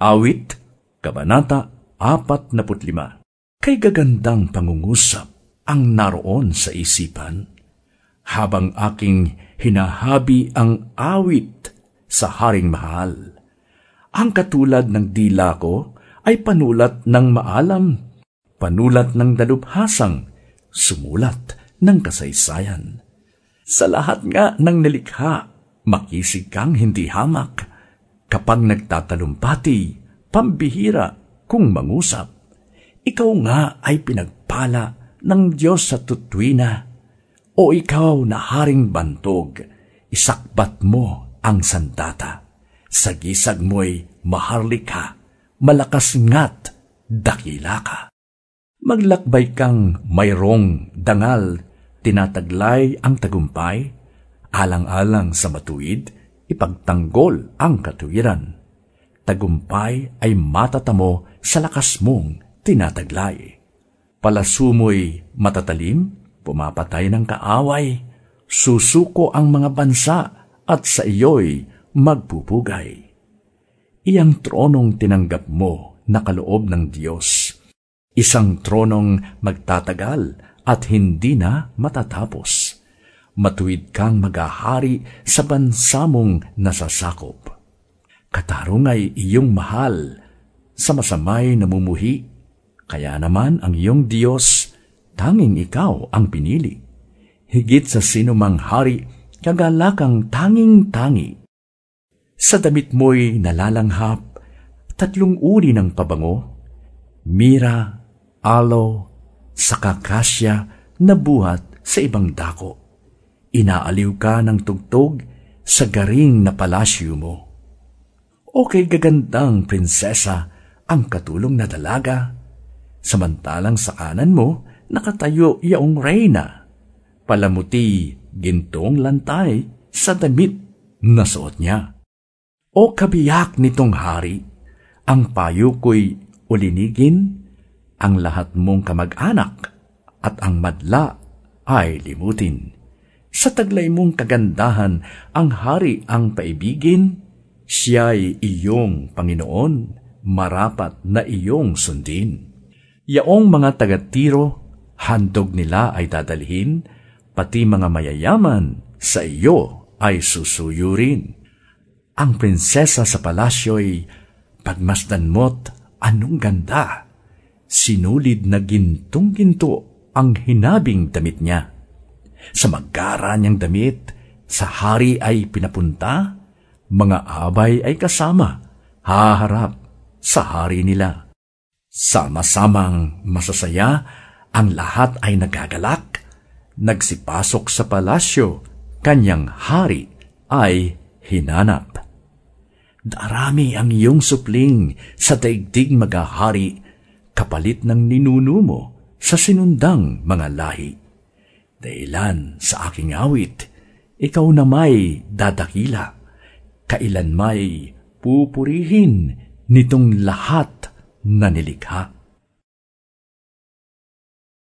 Awit, Kabanata 45 Kay gagandang pangungusap ang naroon sa isipan, habang aking hinahabi ang awit sa haring mahal. Ang katulad ng dila ko ay panulat ng maalam, panulat ng dalubhasang, sumulat ng kasaysayan. Sa lahat nga ng nilikha, makisig kang hindi hamak, Kapag nagtatalumpati, pambihira kung mangusap, ikaw nga ay pinagpala ng Diyos sa tutwina. O ikaw na haring bantog, isakbat mo ang sandata. Sa gisag mo'y maharlika, malakas nga't dakila ka. Maglakbay kang mayroong dangal, tinataglay ang tagumpay, alang-alang sa matuwid, ipagtanggol ang katuwiran. Tagumpay ay matatamo sa lakas mong tinataglay. Palasumoy matatalim, pumapatay ng kaaway, susuko ang mga bansa at sa iyo'y magpupugay. Iyang tronong tinanggap mo na kaloob ng Diyos. Isang tronong magtatagal at hindi na matatapos matuwid kang magahari sa bansa mong nasasakop. Katarong ay iyong mahal sa masamay namumuhi, kaya naman ang iyong Diyos, tanging ikaw ang pinili. Higit sa sinumang hari, kagalakang tanging-tangi. Sa damit mo'y nalalanghap, tatlong uri ng pabango, mira, alo, sakakasya na buhat sa ibang dako. Inaaliw ka ng tugtog sa garing na palasyo mo. O kay gagandang prinsesa ang katulong na dalaga, samantalang sa kanan mo nakatayo yaong reyna, palamuti gintong lantay sa damit na suot niya. O kabiyak nitong hari, ang payo ko'y ulinigin, ang lahat mong kamag-anak at ang madla ay limutin sa taglay mong kagandahan, ang hari ang paibigin, siya'y iyong Panginoon, marapat na iyong sundin. Yaong mga tagatiro, handog nila ay dadalhin, pati mga mayayaman sa iyo ay susuyurin. Ang prinsesa sa palasyo'y pagmasdan mo't anong ganda. Sinulid na gintong-ginto ang hinabing damit niya sa magkara niyang damit, sa hari ay pinapunta, mga abay ay kasama, haharap sa hari nila. Sama-samang masasaya, ang lahat ay nagagalak, nagsipasok sa palasyo, kanyang hari ay hinanap. Darami ang iyong supling sa daigdig magahari, kapalit ng ninuno mo sa sinundang mga lahi. Dahilan sa aking awit, ikaw na may dadakila, kailan may pupurihin nitong lahat na nilikha.